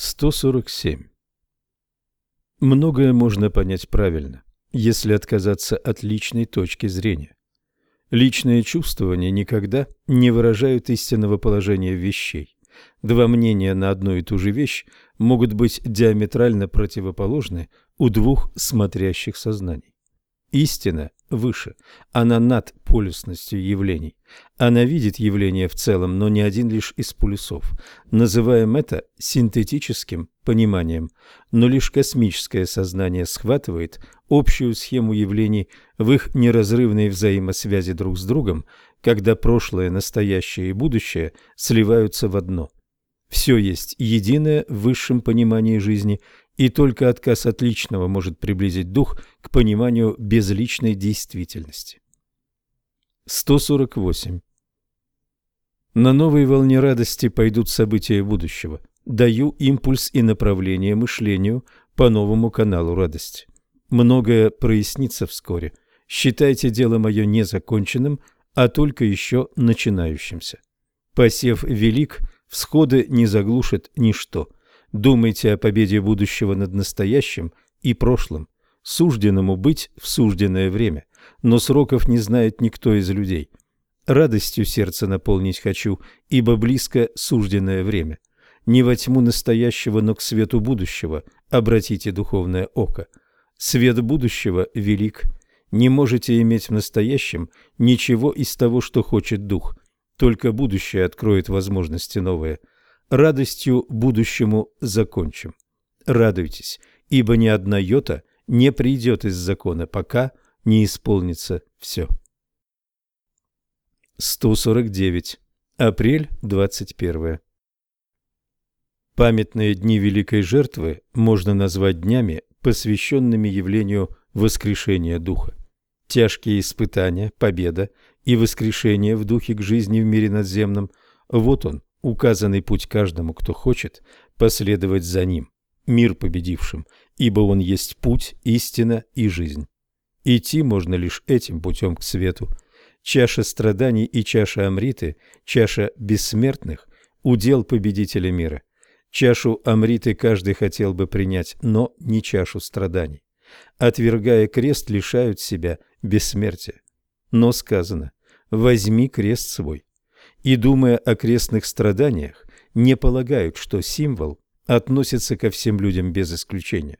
147. Многое можно понять правильно, если отказаться от личной точки зрения. Личные чувствования никогда не выражают истинного положения вещей. Два мнения на одну и ту же вещь могут быть диаметрально противоположны у двух смотрящих сознаний. Истина выше, она над полюсностью явлений. Она видит явление в целом, но не один лишь из полюсов. Называем это синтетическим пониманием, но лишь космическое сознание схватывает общую схему явлений в их неразрывной взаимосвязи друг с другом, когда прошлое, настоящее и будущее сливаются в одно. Все есть единое в высшем понимании жизни и только отказ от личного может приблизить дух к пониманию безличной действительности. 148. На новой волне радости пойдут события будущего. Даю импульс и направление мышлению по новому каналу радости. Многое прояснится вскоре. Считайте дело мое не законченным, а только еще начинающимся. Посев велик, всходы не заглушит ничто – Думайте о победе будущего над настоящим и прошлым, сужденному быть в сужденное время, но сроков не знает никто из людей. Радостью сердце наполнить хочу, ибо близко сужденное время. Не во тьму настоящего, но к свету будущего обратите духовное око. Свет будущего велик. Не можете иметь в настоящем ничего из того, что хочет дух. Только будущее откроет возможности новые – радостью будущему закончим. Радуйтесь, ибо ни одна йота не придет из закона, пока не исполнится все. 149. Апрель 21. Памятные дни Великой Жертвы можно назвать днями, посвященными явлению воскрешения Духа. Тяжкие испытания, победа и воскрешение в Духе к жизни в мире надземном – вот он, указанный путь каждому, кто хочет последовать за ним, мир победившим, ибо он есть путь, истина и жизнь. Идти можно лишь этим путем к свету. Чаша страданий и чаша Амриты, чаша бессмертных – удел победителя мира. Чашу Амриты каждый хотел бы принять, но не чашу страданий. Отвергая крест, лишают себя бессмертия. Но сказано «возьми крест свой и, думая о крестных страданиях, не полагают, что символ относится ко всем людям без исключения.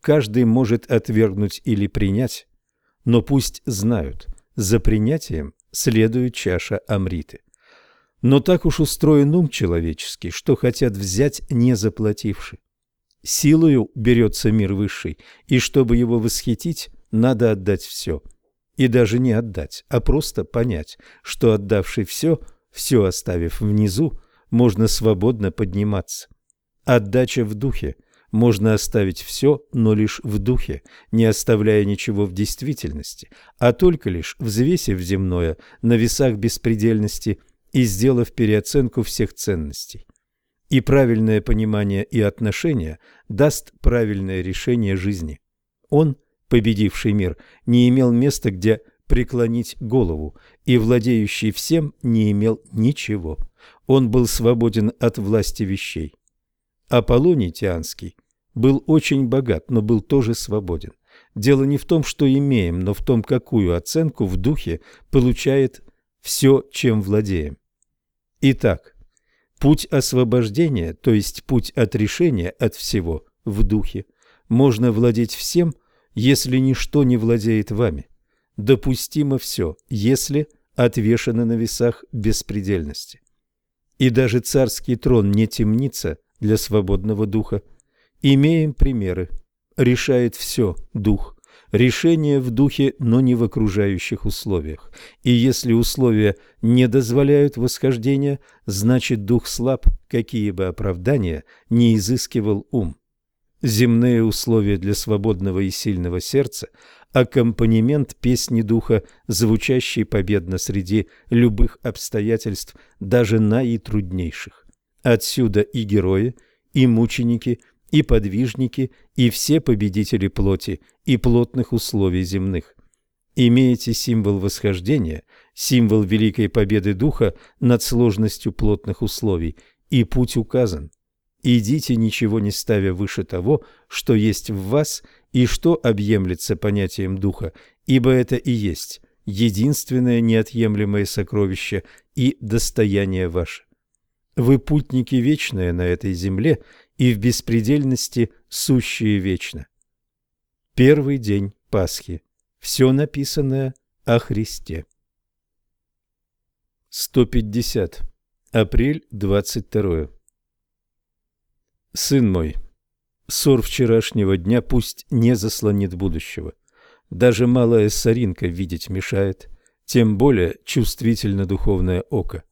Каждый может отвергнуть или принять, но пусть знают, за принятием следует чаша Амриты. Но так уж устроен ум человеческий, что хотят взять, не заплативши. Силою берется мир высший, и чтобы его восхитить, надо отдать все. И даже не отдать, а просто понять, что отдавший все – все оставив внизу, можно свободно подниматься. Отдача в духе. Можно оставить все, но лишь в духе, не оставляя ничего в действительности, а только лишь взвесив земное на весах беспредельности и сделав переоценку всех ценностей. И правильное понимание и отношение даст правильное решение жизни. Он, победивший мир, не имел места, где преклонить голову, и владеющий всем не имел ничего. Он был свободен от власти вещей. Аполлоний Тианский был очень богат, но был тоже свободен. Дело не в том, что имеем, но в том, какую оценку в духе получает все, чем владеем. Итак, путь освобождения, то есть путь отрешения от всего в духе, можно владеть всем, если ничто не владеет вами допустимо все, если отвешено на весах беспредельности. И даже царский трон не темница для свободного духа. Имеем примеры. Решает все дух. Решение в духе, но не в окружающих условиях. И если условия не дозволяют восхождения, значит дух слаб, какие бы оправдания не изыскивал ум. Земные условия для свободного и сильного сердца аккомпанемент песни духа, звучащей победно среди любых обстоятельств, даже наитруднейших. Отсюда и герои, и мученики, и подвижники, и все победители плоти и плотных условий земных. Имеете символ восхождения, символ великой победы духа над сложностью плотных условий, и путь указан. Идите, ничего не ставя выше того, что есть в вас и что объемлется понятием духа, ибо это и есть единственное неотъемлемое сокровище и достояние ваше. Вы путники вечные на этой земле и в беспредельности сущие вечно. Первый день Пасхи. Все написанное о Христе. 150. Апрель 22. Сын мой, ссор вчерашнего дня пусть не заслонит будущего. Даже малая соринка видеть мешает, тем более чувствительно духовное око.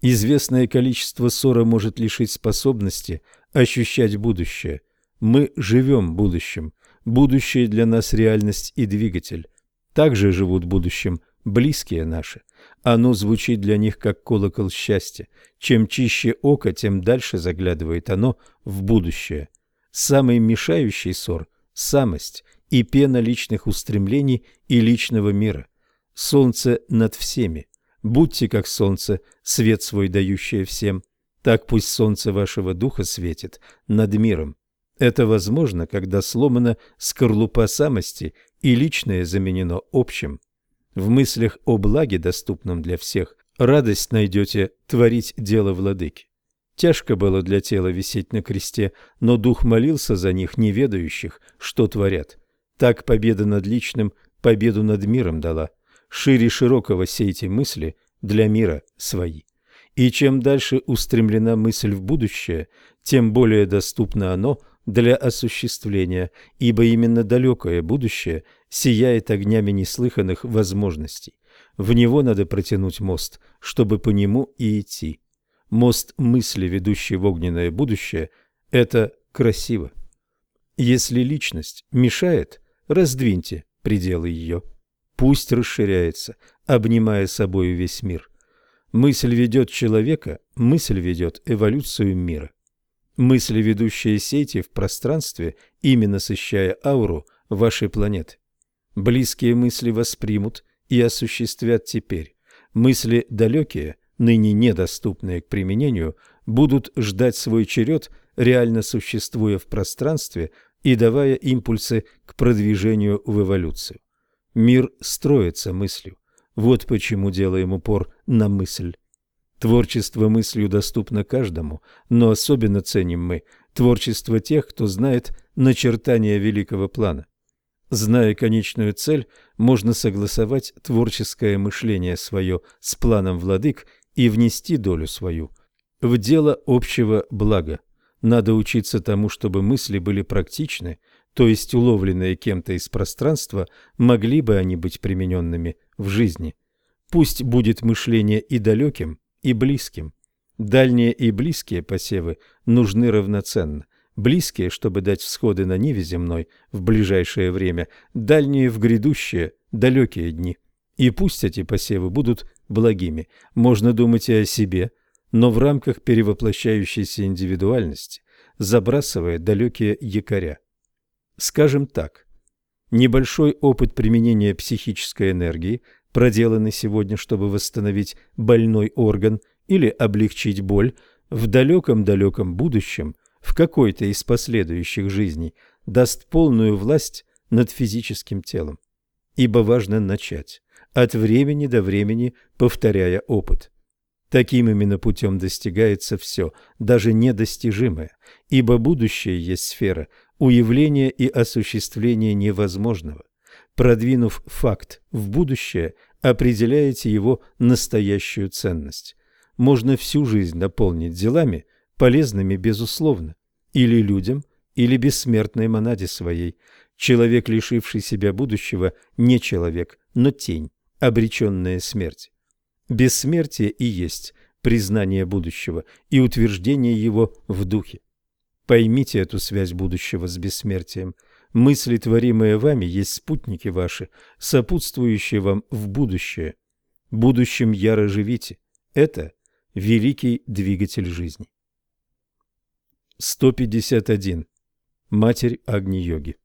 Известное количество ссора может лишить способности ощущать будущее. Мы живем будущим. Будущее для нас реальность и двигатель. Также живут будущим близкие наши. Оно звучит для них как колокол счастья. Чем чище око, тем дальше заглядывает оно в будущее. Самый мешающий ссор – самость и пена личных устремлений и личного мира. Солнце над всеми. Будьте как солнце, свет свой дающее всем. Так пусть солнце вашего духа светит над миром. Это возможно, когда сломана скорлупа самости и личное заменено общим. В мыслях о благе, доступном для всех, радость найдете творить дело владыки. Тяжко было для тела висеть на кресте, но дух молился за них, не ведающих, что творят. Так победа над личным победу над миром дала. Шире широкого сейте мысли для мира свои. И чем дальше устремлена мысль в будущее, тем более доступно оно для осуществления, ибо именно далекое будущее сияет огнями неслыханных возможностей. В него надо протянуть мост, чтобы по нему и идти. Мост мысли, ведущий в огненное будущее, это красиво. Если личность мешает, Раздвиньте пределы ее. Пусть расширяется, обнимая собой весь мир. Мысль ведет человека, мысль ведет эволюцию мира. Мысли, ведущие сети в пространстве, именно насыщая ауру вашей планеты. Близкие мысли воспримут и осуществят теперь. Мысли далекие, ныне недоступные к применению, будут ждать свой черед, реально существуя в пространстве, и давая импульсы к продвижению в эволюцию. Мир строится мыслью. Вот почему делаем упор на мысль. Творчество мыслью доступно каждому, но особенно ценим мы творчество тех, кто знает начертания великого плана. Зная конечную цель, можно согласовать творческое мышление свое с планом владык и внести долю свою в дело общего блага. Надо учиться тому, чтобы мысли были практичны, то есть уловленные кем-то из пространства, могли бы они быть примененными в жизни. Пусть будет мышление и далеким, и близким. Дальние и близкие посевы нужны равноценно. Близкие, чтобы дать всходы на ниве земной в ближайшее время, дальние в грядущие, далекие дни. И пусть эти посевы будут благими. Можно думать и о себе – но в рамках перевоплощающейся индивидуальности, забрасывая далекие якоря. Скажем так, небольшой опыт применения психической энергии, проделанный сегодня, чтобы восстановить больной орган или облегчить боль, в далеком-далеком будущем, в какой-то из последующих жизней, даст полную власть над физическим телом. Ибо важно начать, от времени до времени повторяя опыт. Таким именно путем достигается все, даже недостижимое, ибо будущее есть сфера уявления и осуществления невозможного. Продвинув факт в будущее, определяете его настоящую ценность. Можно всю жизнь наполнить делами, полезными безусловно, или людям, или бессмертной монаде своей. Человек, лишивший себя будущего, не человек, но тень, обреченная смерть. Бессмертие и есть признание будущего и утверждение его в духе. Поймите эту связь будущего с бессмертием. Мысли, творимые вами, есть спутники ваши, сопутствующие вам в будущее. Будущим яро живите. Это великий двигатель жизни. 151. Матерь Агни-йоги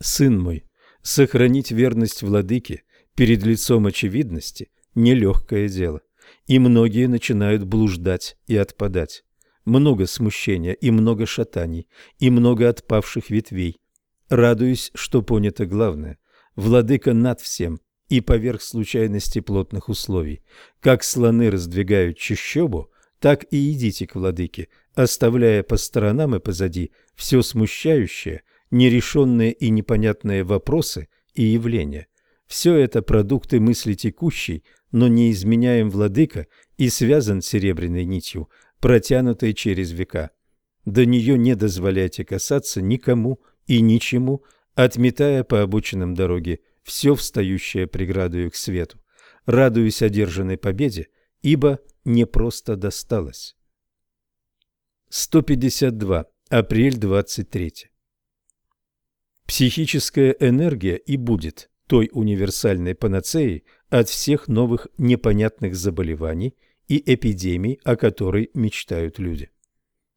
Сын мой, сохранить верность владыке перед лицом очевидности – нелегкое дело, и многие начинают блуждать и отпадать. много смущения и много шатаний, и много отпавших ветвей. Радуюсь, что понято главное. Владыка над всем и поверх случайности плотных условий. Как слоны раздвигают чащобу, так и идите к владыке, оставляя по сторонам и позади все смущающее, нерешенные и непонятные вопросы и явления. Все это продукты мысли текущей, но не изменяем владыка и связан серебряной нитью, протянутой через века. До нее не дозволяйте касаться никому и ничему, отметая по обочинам дороги все встающее преградою к свету. Радуюсь одержанной победе, ибо не просто досталось. 152. Апрель 23. Психическая энергия и будет той универсальной панацеей от всех новых непонятных заболеваний и эпидемий, о которой мечтают люди.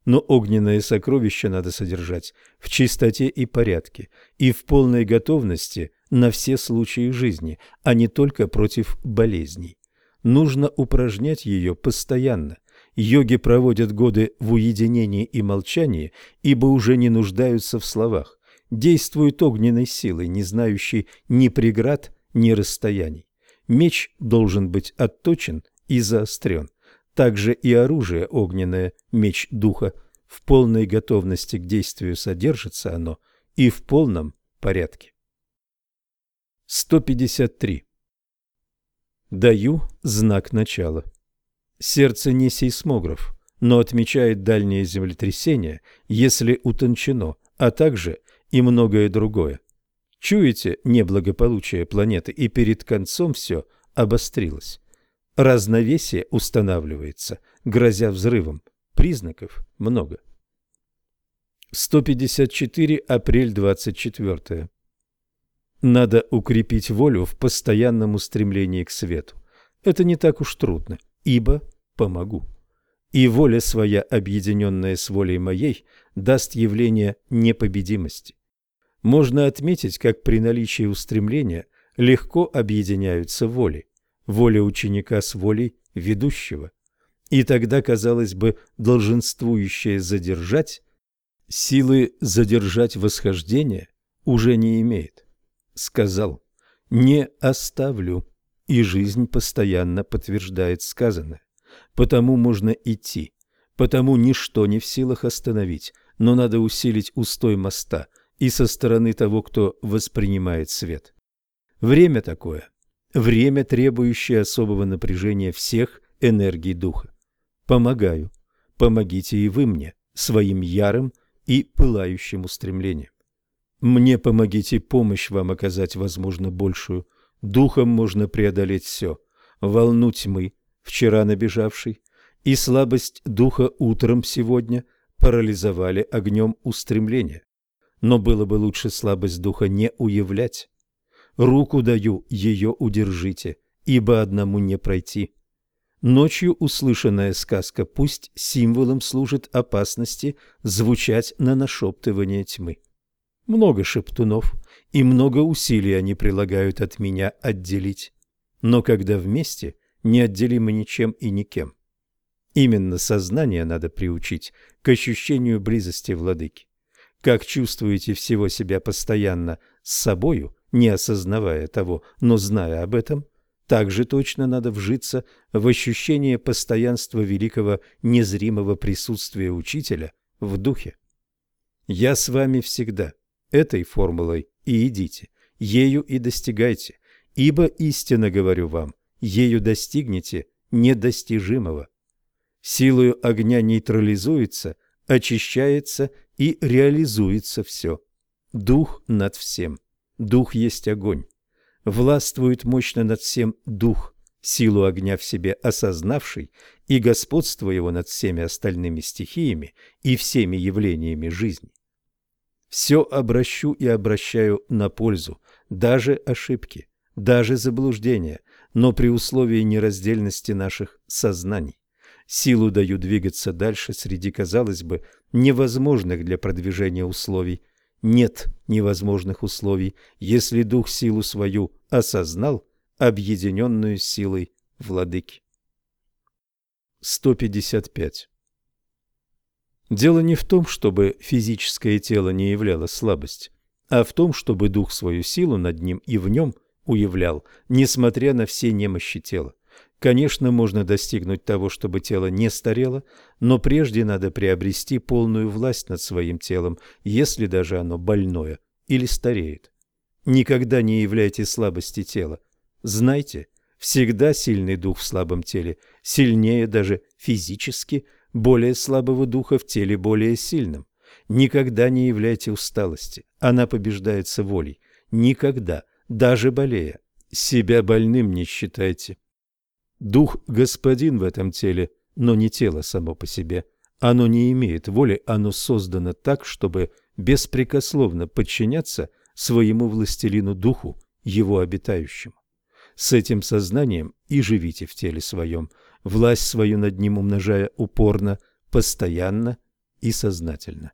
Но огненное сокровище надо содержать в чистоте и порядке и в полной готовности на все случаи жизни, а не только против болезней. Нужно упражнять ее постоянно. Йоги проводят годы в уединении и молчании, ибо уже не нуждаются в словах. Действуют огненной силой, не знающей ни преград, ни расстояний. Меч должен быть отточен и заострен. Также и оружие огненное, меч духа, в полной готовности к действию содержится оно и в полном порядке. 153. Даю знак начала. Сердце не сейсмограф, но отмечает дальние землетрясения, если утончено, а также и многое другое. Чуете неблагополучие планеты, и перед концом все обострилось. Разновесие устанавливается, грозя взрывом. Признаков много. 154 апрель 24. Надо укрепить волю в постоянном устремлении к свету. Это не так уж трудно, ибо помогу. И воля своя, объединенная с волей моей, даст явление непобедимости. Можно отметить, как при наличии устремления легко объединяются воли. Воля ученика с волей ведущего. И тогда, казалось бы, долженствующее задержать, силы задержать восхождение уже не имеет сказал «не оставлю», и жизнь постоянно подтверждает сказанное. Потому можно идти, потому ничто не в силах остановить, но надо усилить устой моста и со стороны того, кто воспринимает свет. Время такое, время, требующее особого напряжения всех энергий духа. Помогаю, помогите и вы мне, своим ярым и пылающим устремлением. Мне помогите помощь вам оказать, возможно, большую. Духом можно преодолеть все. Волну тьмы, вчера набежавшей, и слабость духа утром сегодня парализовали огнем устремления. Но было бы лучше слабость духа не уявлять. Руку даю, ее удержите, ибо одному не пройти. Ночью услышанная сказка пусть символом служит опасности звучать на нашептывание тьмы. Много шептунов, и много усилий они прилагают от меня отделить. Но когда вместе, неотделимы ничем и никем. Именно сознание надо приучить к ощущению близости владыки. Как чувствуете всего себя постоянно с собою, не осознавая того, но зная об этом, так же точно надо вжиться в ощущение постоянства великого незримого присутствия учителя в духе. Я с вами всегда, этой формулой и идите, ею и достигайте, ибо истинно говорю вам, ею достигнете недостижимого. Силою огня нейтрализуется, очищается и реализуется все. Дух над всем. Дух есть огонь. Властвует мощно над всем дух, силу огня в себе осознавший и господство его над всеми остальными стихиями и всеми явлениями жизни. Все обращу и обращаю на пользу, даже ошибки, даже заблуждения, но при условии нераздельности наших сознаний. Силу даю двигаться дальше среди, казалось бы, невозможных для продвижения условий. Нет невозможных условий, если дух силу свою осознал, объединенную силой владыки. 155. Дело не в том, чтобы физическое тело не являло слабость, а в том, чтобы дух свою силу над ним и в нем уявлял, несмотря на все немощи тела. Конечно, можно достигнуть того, чтобы тело не старело, но прежде надо приобрести полную власть над своим телом, если даже оно больное или стареет. Никогда не являйте слабости тела. Знайте, всегда сильный дух в слабом теле, сильнее даже физически, более слабого духа в теле более сильным. Никогда не являйте усталости, она побеждается волей. Никогда, даже болея, себя больным не считайте. Дух – господин в этом теле, но не тело само по себе. Оно не имеет воли, оно создано так, чтобы беспрекословно подчиняться своему властелину духу, его обитающему. С этим сознанием и живите в теле своем, власть свою над ним умножая упорно, постоянно и сознательно.